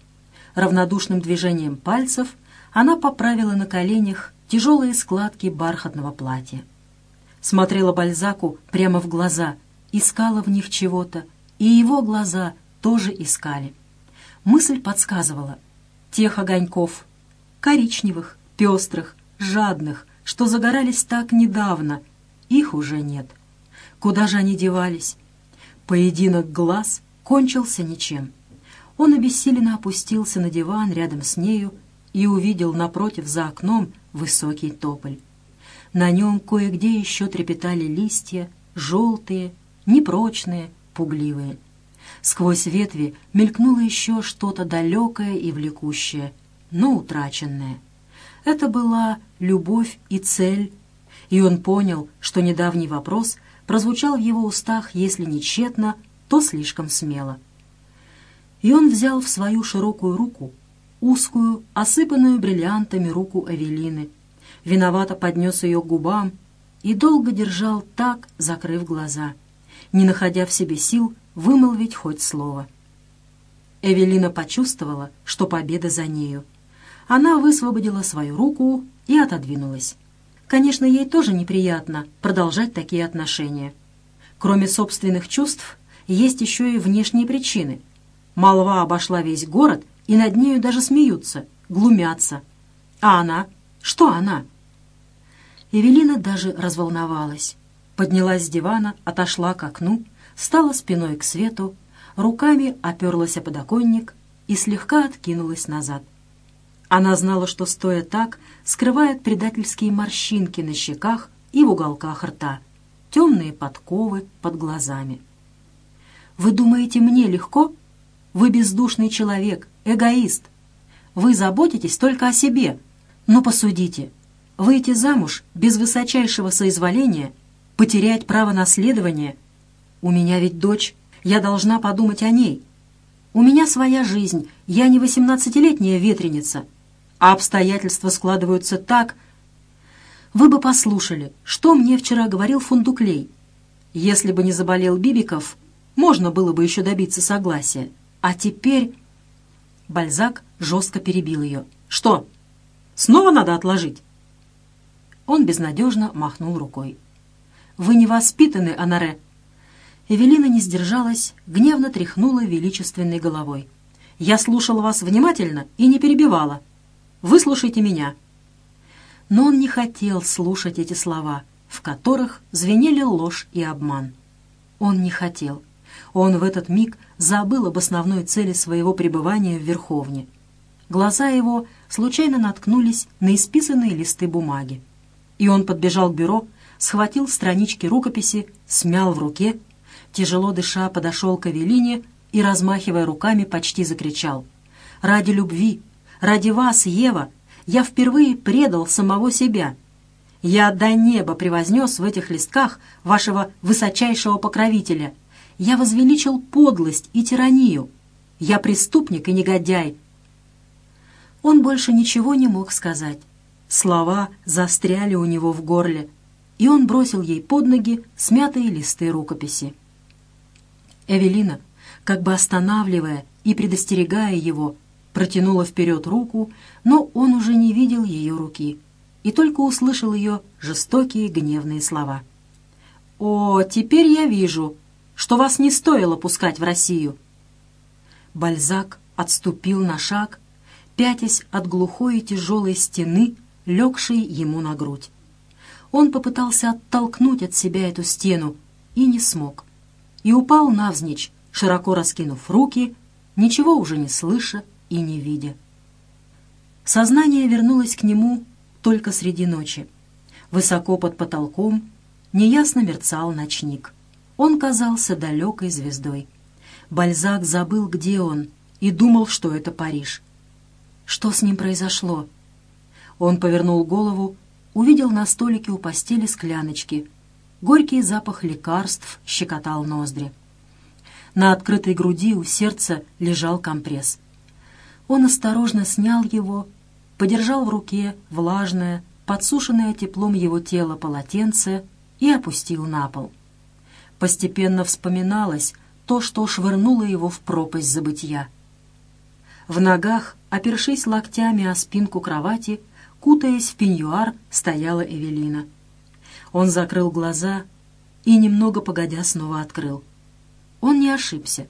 Равнодушным движением пальцев она поправила на коленях тяжелые складки бархатного платья. Смотрела Бальзаку прямо в глаза, искала в них чего-то, и его глаза тоже искали. Мысль подсказывала. Тех огоньков, коричневых, пестрых, жадных, что загорались так недавно, их уже нет. Куда же они девались? Поединок глаз кончился ничем. Он обессиленно опустился на диван рядом с нею и увидел напротив за окном высокий тополь. На нем кое-где еще трепетали листья, желтые, непрочные, пугливые. Сквозь ветви мелькнуло еще что-то далекое и влекущее, но утраченное. Это была любовь и цель, и он понял, что недавний вопрос прозвучал в его устах, если не тщетно, то слишком смело. И он взял в свою широкую руку узкую, осыпанную бриллиантами руку Эвелины, виновато поднес ее к губам и долго держал так, закрыв глаза, не находя в себе сил вымолвить хоть слово. Эвелина почувствовала, что победа за нею. Она высвободила свою руку и отодвинулась. Конечно, ей тоже неприятно продолжать такие отношения. Кроме собственных чувств, есть еще и внешние причины. Молва обошла весь город и над нею даже смеются, глумятся. А она? Что она? Эвелина даже разволновалась. Поднялась с дивана, отошла к окну, стала спиной к свету, руками оперлась о подоконник и слегка откинулась назад. Она знала, что, стоя так, скрывает предательские морщинки на щеках и в уголках рта, темные подковы под глазами. «Вы думаете, мне легко? Вы бездушный человек, эгоист. Вы заботитесь только о себе. Но посудите, выйти замуж без высочайшего соизволения, потерять право наследования. У меня ведь дочь, я должна подумать о ней. У меня своя жизнь, я не восемнадцатилетняя ветреница, а обстоятельства складываются так... Вы бы послушали, что мне вчера говорил Фундуклей. Если бы не заболел Бибиков, можно было бы еще добиться согласия. А теперь... Бальзак жестко перебил ее. «Что? Снова надо отложить?» Он безнадежно махнул рукой. «Вы не воспитаны, Анаре!» Эвелина не сдержалась, гневно тряхнула величественной головой. «Я слушала вас внимательно и не перебивала. Выслушайте меня». Но он не хотел слушать эти слова, в которых звенели ложь и обман. Он не хотел. Он в этот миг забыл об основной цели своего пребывания в Верховне. Глаза его случайно наткнулись на исписанные листы бумаги. И он подбежал к бюро, схватил странички рукописи, смял в руке, тяжело дыша подошел к Авелине и, размахивая руками, почти закричал. «Ради любви, ради вас, Ева, я впервые предал самого себя. Я до неба превознес в этих листках вашего высочайшего покровителя, я возвеличил подлость и тиранию. Я преступник и негодяй. Он больше ничего не мог сказать. Слова застряли у него в горле, и он бросил ей под ноги смятые листы рукописи. Эвелина, как бы останавливая и предостерегая его, протянула вперед руку, но он уже не видел ее руки и только услышал ее жестокие гневные слова. «О, теперь я вижу, что вас не стоило пускать в Россию». Бальзак отступил на шаг, пятясь от глухой и тяжелой стены, легшей ему на грудь. Он попытался оттолкнуть от себя эту стену и не смог. И упал навзничь, широко раскинув руки, ничего уже не слыша и не видя. Сознание вернулось к нему только среди ночи. Высоко под потолком неясно мерцал ночник. Он казался далекой звездой. Бальзак забыл, где он, и думал, что это Париж. Что с ним произошло? Он повернул голову, увидел на столике у постели скляночки. Горький запах лекарств щекотал ноздри. На открытой груди у сердца лежал компресс. Он осторожно снял его, подержал в руке влажное, подсушенное теплом его тела полотенце и опустил на пол. Постепенно вспоминалось то, что швырнуло его в пропасть забытья. В ногах, опершись локтями о спинку кровати, кутаясь в пеньюар, стояла Эвелина. Он закрыл глаза и, немного погодя, снова открыл. Он не ошибся.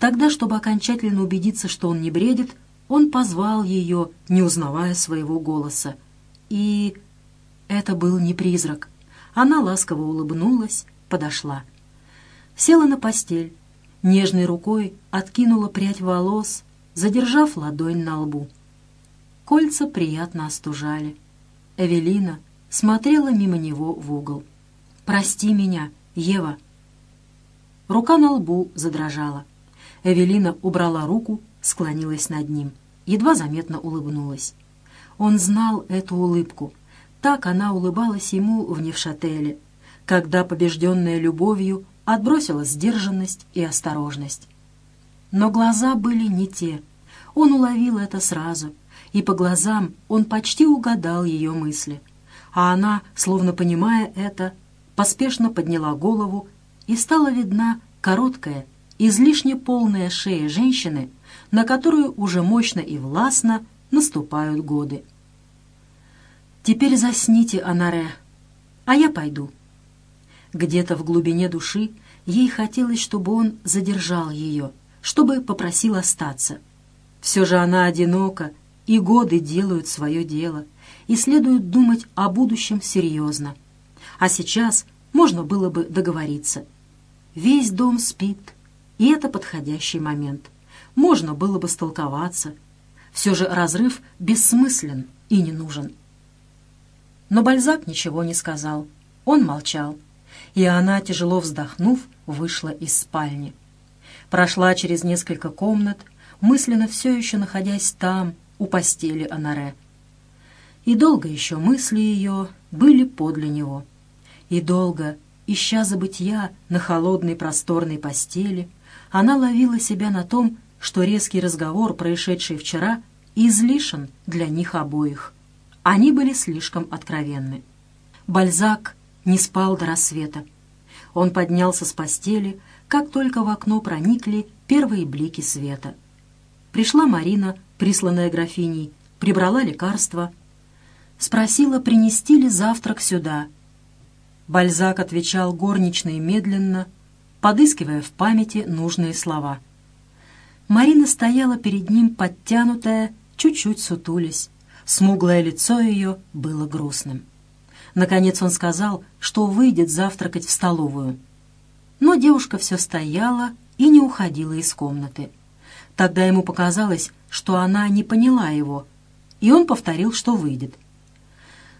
Тогда, чтобы окончательно убедиться, что он не бредит, он позвал ее, не узнавая своего голоса. И это был не призрак. Она ласково улыбнулась, подошла. Села на постель, нежной рукой откинула прядь волос, задержав ладонь на лбу. Кольца приятно остужали. Эвелина смотрела мимо него в угол. «Прости меня, Ева!» Рука на лбу задрожала. Эвелина убрала руку, склонилась над ним, едва заметно улыбнулась. Он знал эту улыбку. Так она улыбалась ему в Невшателе, когда, побежденная любовью, отбросила сдержанность и осторожность. Но глаза были не те. Он уловил это сразу, и по глазам он почти угадал ее мысли. А она, словно понимая это, поспешно подняла голову, и стала видна короткая, излишне полная шея женщины, на которую уже мощно и властно наступают годы. «Теперь засните, Анаре, а я пойду». Где-то в глубине души ей хотелось, чтобы он задержал ее, чтобы попросил остаться. Все же она одинока, и годы делают свое дело, и следует думать о будущем серьезно. А сейчас можно было бы договориться. Весь дом спит, и это подходящий момент. Можно было бы столковаться. Все же разрыв бессмыслен и не нужен. Но Бальзак ничего не сказал. Он молчал. И она, тяжело вздохнув, вышла из спальни. Прошла через несколько комнат, мысленно все еще находясь там, у постели Анаре. И долго еще мысли ее были подле него. И долго, ища забытья на холодной просторной постели, она ловила себя на том, что резкий разговор, происшедший вчера, излишен для них обоих. Они были слишком откровенны. Бальзак не спал до рассвета. Он поднялся с постели, как только в окно проникли первые блики света. Пришла Марина, присланная графиней, прибрала лекарства. Спросила, принести ли завтрак сюда. Бальзак отвечал горничной медленно, подыскивая в памяти нужные слова. Марина стояла перед ним подтянутая, чуть-чуть сутулясь. Смуглое лицо ее было грустным. Наконец он сказал, что выйдет завтракать в столовую. Но девушка все стояла и не уходила из комнаты. Тогда ему показалось, что она не поняла его, и он повторил, что выйдет.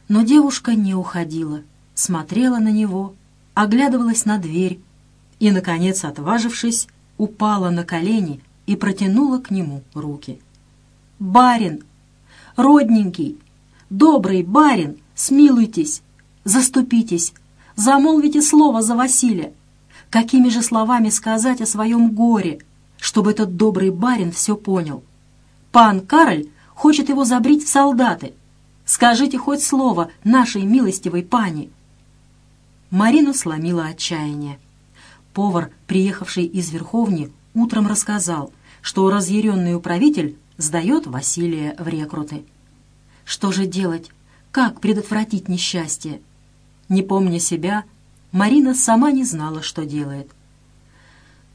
Но девушка не уходила, смотрела на него, оглядывалась на дверь и, наконец, отважившись, упала на колени и протянула к нему руки. «Барин! Родненький! Добрый барин! Смилуйтесь! Заступитесь! Замолвите слово за Василия! Какими же словами сказать о своем горе, чтобы этот добрый барин все понял? Пан Кароль хочет его забрить в солдаты. Скажите хоть слово нашей милостивой пани!» Марину сломило отчаяние. Повар, приехавший из Верховни, утром рассказал, что разъяренный управитель сдает Василия в рекруты. Что же делать? Как предотвратить несчастье? Не помня себя, Марина сама не знала, что делает.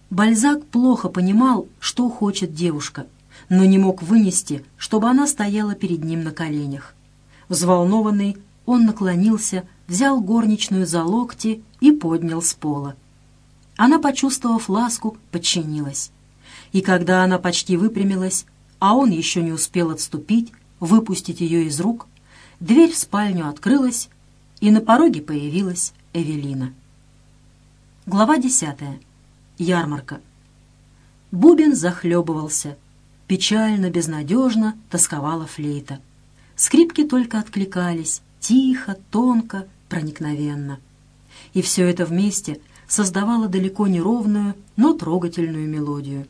Бальзак плохо понимал, что хочет девушка, но не мог вынести, чтобы она стояла перед ним на коленях. Взволнованный, он наклонился, взял горничную за локти и поднял с пола. Она, почувствовав ласку, подчинилась. И когда она почти выпрямилась, а он еще не успел отступить, выпустить ее из рук, дверь в спальню открылась, и на пороге появилась Эвелина. Глава десятая. Ярмарка. Бубен захлебывался. Печально, безнадежно тосковала флейта. Скрипки только откликались, тихо, тонко, проникновенно. И все это вместе создавало далеко не ровную, но трогательную мелодию.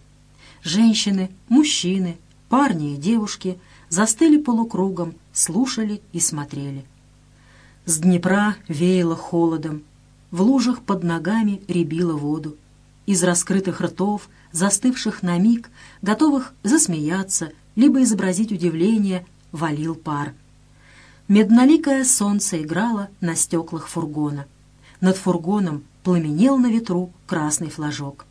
Женщины, мужчины, парни и девушки застыли полукругом, слушали и смотрели. С Днепра веяло холодом, в лужах под ногами рябило воду. Из раскрытых ртов, застывших на миг, готовых засмеяться, либо изобразить удивление, валил пар. Медноликое солнце играло на стеклах фургона. Над фургоном пламенел на ветру красный флажок.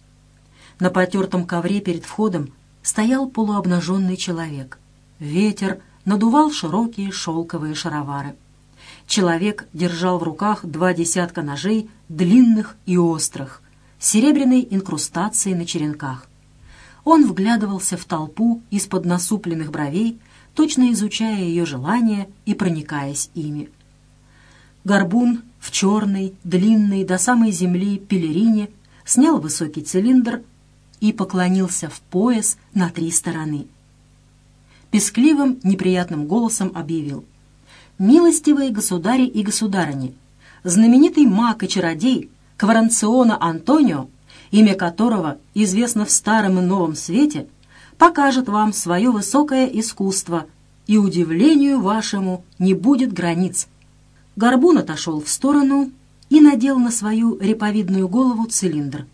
На потертом ковре перед входом стоял полуобнаженный человек. Ветер надувал широкие шелковые шаровары. Человек держал в руках два десятка ножей, длинных и острых, с серебряной инкрустацией на черенках. Он вглядывался в толпу из-под насупленных бровей, точно изучая ее желания и проникаясь ими. Горбун в черной, длинной до самой земли пелерине снял высокий цилиндр и поклонился в пояс на три стороны. Пескливым, неприятным голосом объявил. «Милостивые государи и государыни, знаменитый маг и чародей Кваранциона Антонио, имя которого известно в Старом и Новом Свете, покажет вам свое высокое искусство, и удивлению вашему не будет границ». Горбун отошел в сторону и надел на свою реповидную голову цилиндр.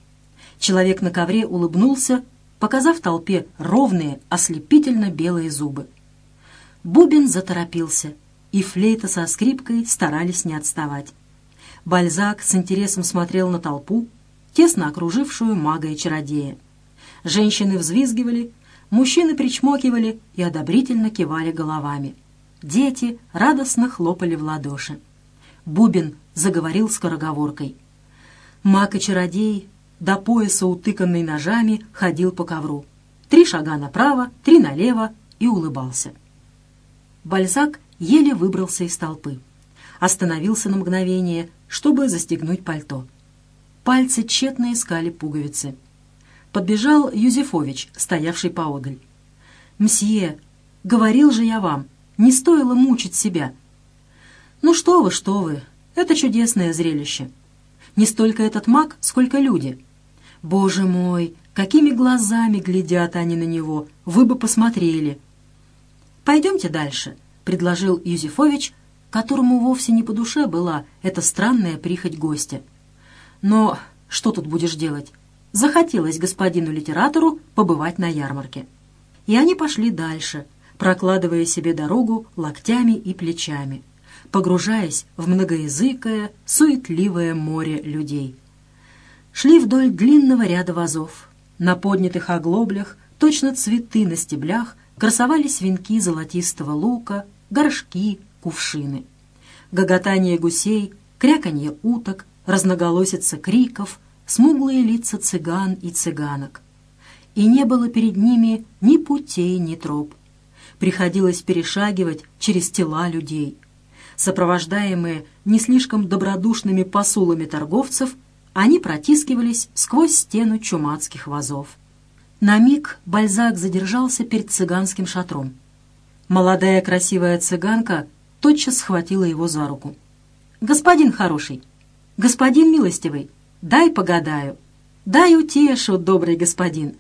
Человек на ковре улыбнулся, показав толпе ровные, ослепительно белые зубы. Бубен заторопился, и флейта со скрипкой старались не отставать. Бальзак с интересом смотрел на толпу, тесно окружившую мага и чародея. Женщины взвизгивали, мужчины причмокивали и одобрительно кивали головами. Дети радостно хлопали в ладоши. Бубен заговорил скороговоркой. Маг и чародей до пояса утыканный ножами, ходил по ковру. Три шага направо, три налево и улыбался. Бальзак еле выбрался из толпы. Остановился на мгновение, чтобы застегнуть пальто. Пальцы тщетно искали пуговицы. Подбежал Юзефович, стоявший поодаль. «Мсье, говорил же я вам, не стоило мучить себя». «Ну что вы, что вы, это чудесное зрелище. Не столько этот маг, сколько люди. Боже мой, какими глазами глядят они на него, вы бы посмотрели. «Пойдемте дальше», — предложил Юзефович, которому вовсе не по душе была эта странная прихоть гостя. «Но что тут будешь делать? Захотелось господину литератору побывать на ярмарке». И они пошли дальше, прокладывая себе дорогу локтями и плечами, погружаясь в многоязыкое, суетливое море людей шли вдоль длинного ряда вазов. На поднятых оглоблях, точно цветы на стеблях, красовались венки золотистого лука, горшки, кувшины. Гоготание гусей, кряканье уток, разноголосица криков, смуглые лица цыган и цыганок. И не было перед ними ни путей, ни троп. Приходилось перешагивать через тела людей. Сопровождаемые не слишком добродушными посулами торговцев – они протискивались сквозь стену чумацких вазов. На миг Бальзак задержался перед цыганским шатром. Молодая красивая цыганка тотчас схватила его за руку. «Господин хороший, господин милостивый, дай погадаю, дай утешу, добрый господин».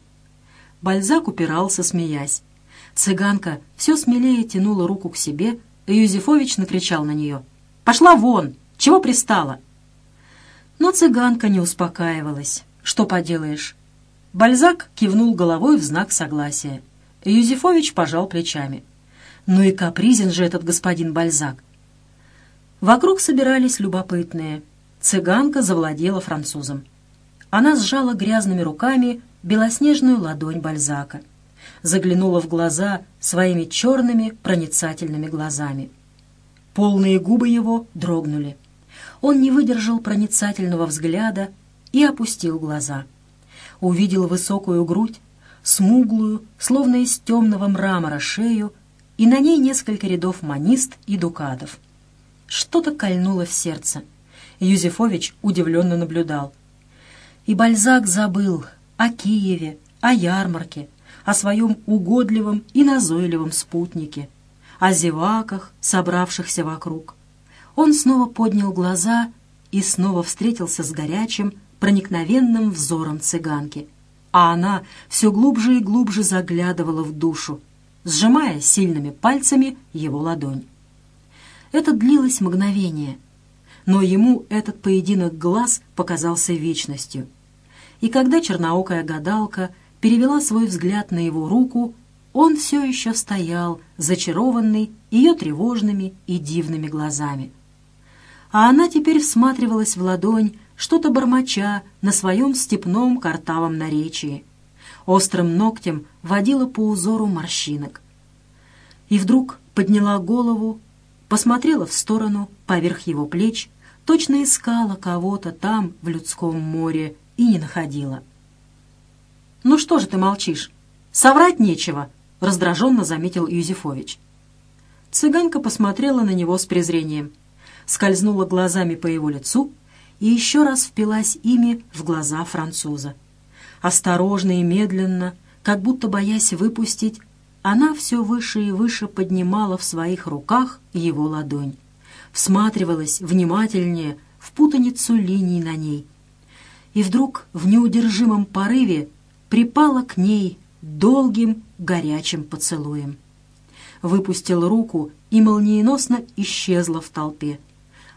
Бальзак упирался, смеясь. Цыганка все смелее тянула руку к себе, и Юзефович накричал на нее. «Пошла вон! Чего пристала?» Но цыганка не успокаивалась. Что поделаешь? Бальзак кивнул головой в знак согласия. Юзефович пожал плечами. Ну и капризен же этот господин Бальзак. Вокруг собирались любопытные. Цыганка завладела французом. Она сжала грязными руками белоснежную ладонь Бальзака. Заглянула в глаза своими черными проницательными глазами. Полные губы его дрогнули он не выдержал проницательного взгляда и опустил глаза. Увидел высокую грудь, смуглую, словно из темного мрамора шею, и на ней несколько рядов манист и дукатов. Что-то кольнуло в сердце. Юзефович удивленно наблюдал. И Бальзак забыл о Киеве, о ярмарке, о своем угодливом и назойливом спутнике, о зеваках, собравшихся вокруг. Он снова поднял глаза и снова встретился с горячим, проникновенным взором цыганки. А она все глубже и глубже заглядывала в душу, сжимая сильными пальцами его ладонь. Это длилось мгновение, но ему этот поединок глаз показался вечностью. И когда черноокая гадалка перевела свой взгляд на его руку, он все еще стоял, зачарованный ее тревожными и дивными глазами. А она теперь всматривалась в ладонь, что-то бормоча на своем степном картавом наречии. Острым ногтем водила по узору морщинок. И вдруг подняла голову, посмотрела в сторону, поверх его плеч, точно искала кого-то там, в людском море, и не находила. «Ну что же ты молчишь? Соврать нечего!» — раздраженно заметил Юзефович. Цыганка посмотрела на него с презрением, скользнула глазами по его лицу и еще раз впилась ими в глаза француза. Осторожно и медленно, как будто боясь выпустить, она все выше и выше поднимала в своих руках его ладонь всматривалась внимательнее в путаницу линий на ней. И вдруг в неудержимом порыве припала к ней долгим горячим поцелуем. Выпустил руку и молниеносно исчезла в толпе,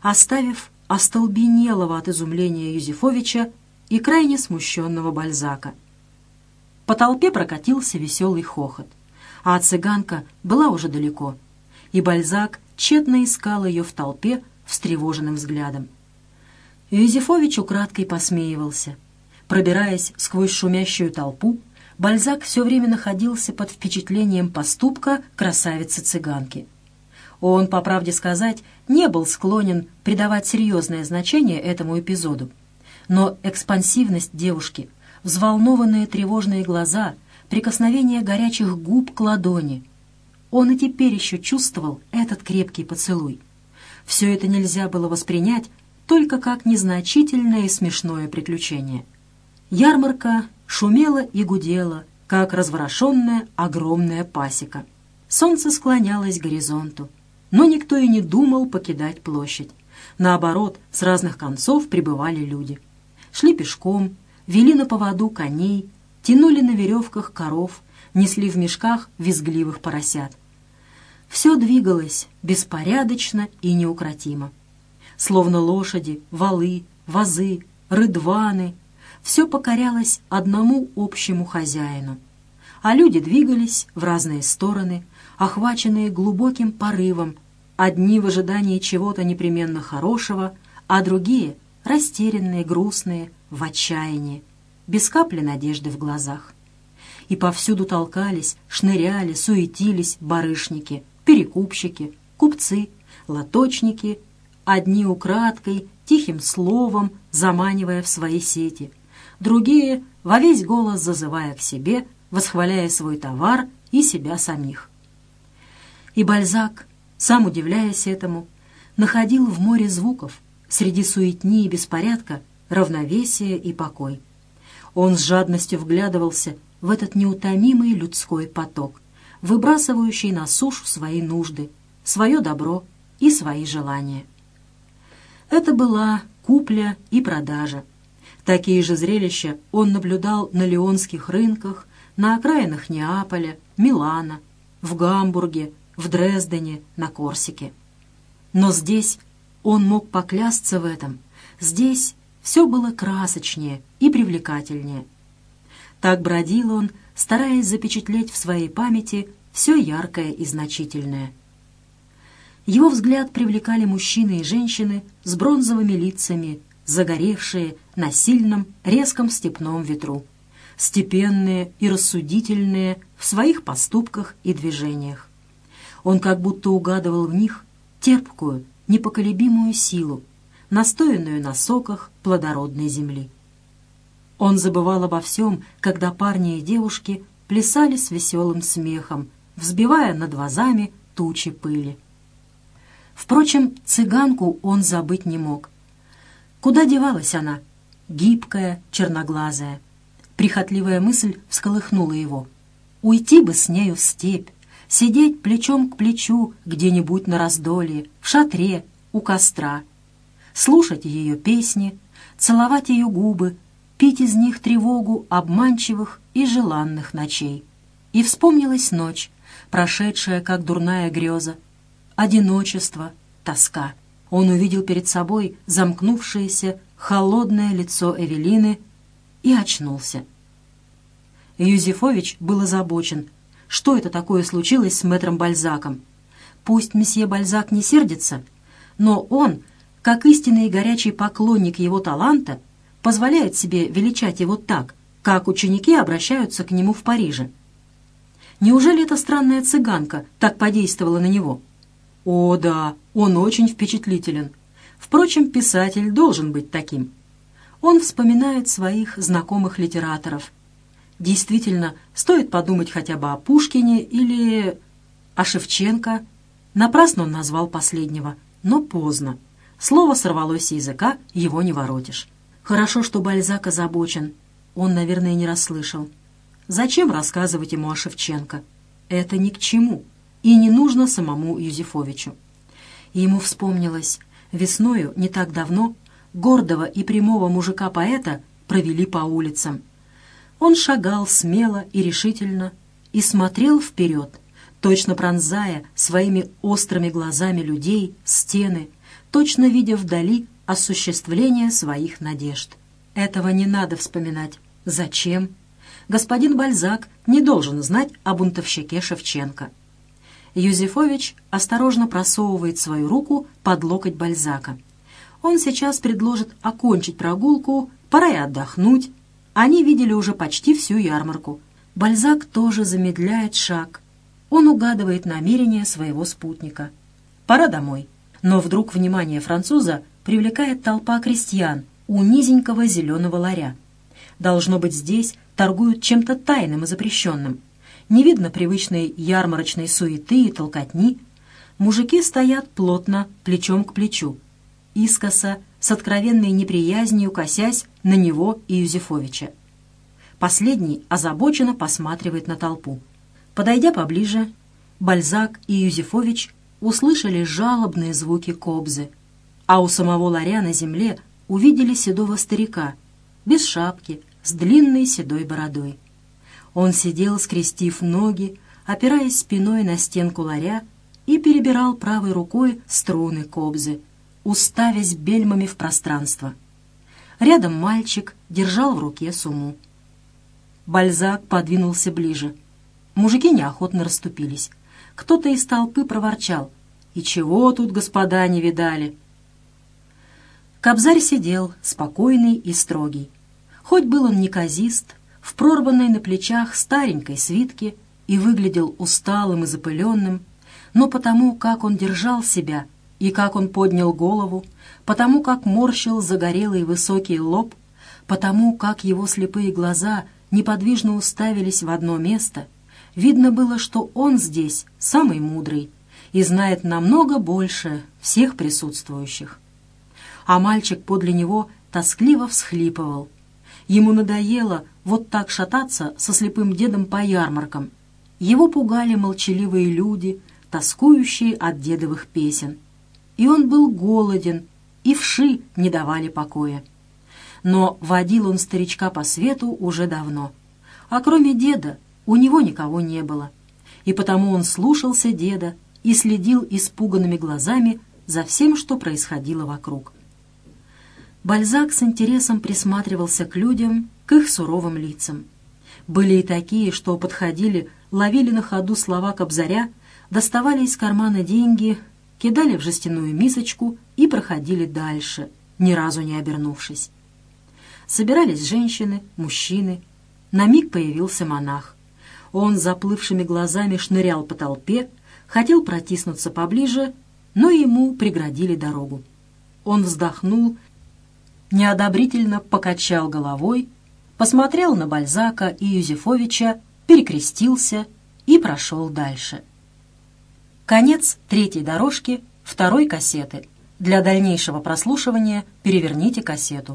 оставив остолбенелого от изумления Юзефовича и крайне смущенного Бальзака. По толпе прокатился веселый хохот, а цыганка была уже далеко, и Бальзак тщетно искал ее в толпе встревоженным взглядом. Юзефович украдкой посмеивался. Пробираясь сквозь шумящую толпу, Бальзак все время находился под впечатлением поступка красавицы-цыганки. Он, по правде сказать, не был склонен придавать серьезное значение этому эпизоду. Но экспансивность девушки, взволнованные тревожные глаза, прикосновение горячих губ к ладони — он и теперь еще чувствовал этот крепкий поцелуй. Все это нельзя было воспринять только как незначительное и смешное приключение. Ярмарка шумела и гудела, как разворошенная огромная пасека. Солнце склонялось к горизонту, но никто и не думал покидать площадь. Наоборот, с разных концов прибывали люди. Шли пешком, вели на поводу коней, тянули на веревках коров, несли в мешках визгливых поросят. Все двигалось беспорядочно и неукротимо. Словно лошади, валы, вазы, рыдваны — все покорялось одному общему хозяину. А люди двигались в разные стороны, охваченные глубоким порывом, одни в ожидании чего-то непременно хорошего, а другие — растерянные, грустные, в отчаянии, без капли надежды в глазах. И повсюду толкались, шныряли, суетились барышники — перекупщики, купцы, лоточники, одни украдкой, тихим словом заманивая в свои сети, другие во весь голос зазывая к себе, восхваляя свой товар и себя самих. И Бальзак, сам удивляясь этому, находил в море звуков, среди суетни и беспорядка, равновесие и покой. Он с жадностью вглядывался в этот неутомимый людской поток, выбрасывающий на сушу свои нужды, свое добро и свои желания. Это была купля и продажа. Такие же зрелища он наблюдал на леонских рынках, на окраинах Неаполя, Милана, в Гамбурге, в Дрездене, на Корсике. Но здесь он мог поклясться в этом. Здесь все было красочнее и привлекательнее. Так бродил он стараясь запечатлеть в своей памяти все яркое и значительное. Его взгляд привлекали мужчины и женщины с бронзовыми лицами, загоревшие на сильном, резком степном ветру, степенные и рассудительные в своих поступках и движениях. Он как будто угадывал в них терпкую, непоколебимую силу, настоянную на соках плодородной земли. Он забывал обо всем, когда парни и девушки плясали с веселым смехом, взбивая над вазами тучи пыли. Впрочем, цыганку он забыть не мог. Куда девалась она? Гибкая, черноглазая. Прихотливая мысль всколыхнула его. Уйти бы с нею в степь, сидеть плечом к плечу где-нибудь на раздолье, в шатре, у костра, слушать ее песни, целовать ее губы, пить из них тревогу обманчивых и желанных ночей. И вспомнилась ночь, прошедшая как дурная греза, одиночество, тоска. Он увидел перед собой замкнувшееся, холодное лицо Эвелины и очнулся. Юзефович был озабочен. Что это такое случилось с мэтром Бальзаком? Пусть месье Бальзак не сердится, но он, как истинный и горячий поклонник его таланта, позволяет себе величать его так, как ученики обращаются к нему в Париже. Неужели эта странная цыганка так подействовала на него? О, да, он очень впечатлителен. Впрочем, писатель должен быть таким. Он вспоминает своих знакомых литераторов. Действительно, стоит подумать хотя бы о Пушкине или о Шевченко. Напрасно он назвал последнего, но поздно. Слово сорвалось с языка, его не воротишь. Хорошо, что Бальзак озабочен. Он, наверное, не расслышал. Зачем рассказывать ему о Шевченко? Это ни к чему. И не нужно самому Юзефовичу. ему вспомнилось, весною, не так давно, гордого и прямого мужика-поэта провели по улицам. Он шагал смело и решительно и смотрел вперед, точно пронзая своими острыми глазами людей, стены, точно видя вдали осуществление своих надежд. Этого не надо вспоминать. Зачем? Господин Бальзак не должен знать о бунтовщике Шевченко. Юзефович осторожно просовывает свою руку под локоть Бальзака. Он сейчас предложит окончить прогулку, пора и отдохнуть. Они видели уже почти всю ярмарку. Бальзак тоже замедляет шаг. Он угадывает намерения своего спутника. Пора домой. Но вдруг внимание француза привлекает толпа крестьян у низенького зеленого ларя. Должно быть, здесь торгуют чем-то тайным и запрещенным. Не видно привычной ярмарочной суеты и толкотни. Мужики стоят плотно, плечом к плечу. Искоса, с откровенной неприязнью косясь на него и Юзефовича. Последний озабоченно посматривает на толпу. Подойдя поближе, Бальзак и Юзефович услышали жалобные звуки кобзы, а у самого ларя на земле увидели седого старика, без шапки, с длинной седой бородой. Он сидел, скрестив ноги, опираясь спиной на стенку ларя и перебирал правой рукой струны кобзы, уставясь бельмами в пространство. Рядом мальчик держал в руке суму. Бальзак подвинулся ближе. Мужики неохотно расступились. Кто-то из толпы проворчал. «И чего тут, господа, не видали?» Кобзарь сидел, спокойный и строгий. Хоть был он неказист, в прорванной на плечах старенькой свитке и выглядел усталым и запыленным, но потому, как он держал себя и как он поднял голову, потому как морщил загорелый высокий лоб, потому как его слепые глаза неподвижно уставились в одно место, видно было, что он здесь самый мудрый и знает намного больше всех присутствующих. А мальчик подле него тоскливо всхлипывал — Ему надоело вот так шататься со слепым дедом по ярмаркам. Его пугали молчаливые люди, тоскующие от дедовых песен. И он был голоден, и вши не давали покоя. Но водил он старичка по свету уже давно. А кроме деда у него никого не было. И потому он слушался деда и следил испуганными глазами за всем, что происходило вокруг. Бальзак с интересом присматривался к людям, к их суровым лицам. Были и такие, что подходили, ловили на ходу слова Кобзаря, доставали из кармана деньги, кидали в жестяную мисочку и проходили дальше, ни разу не обернувшись. Собирались женщины, мужчины. На миг появился монах. Он заплывшими глазами шнырял по толпе, хотел протиснуться поближе, но ему преградили дорогу. Он вздохнул неодобрительно покачал головой, посмотрел на Бальзака и Юзефовича, перекрестился и прошел дальше. Конец третьей дорожки второй кассеты. Для дальнейшего прослушивания переверните кассету.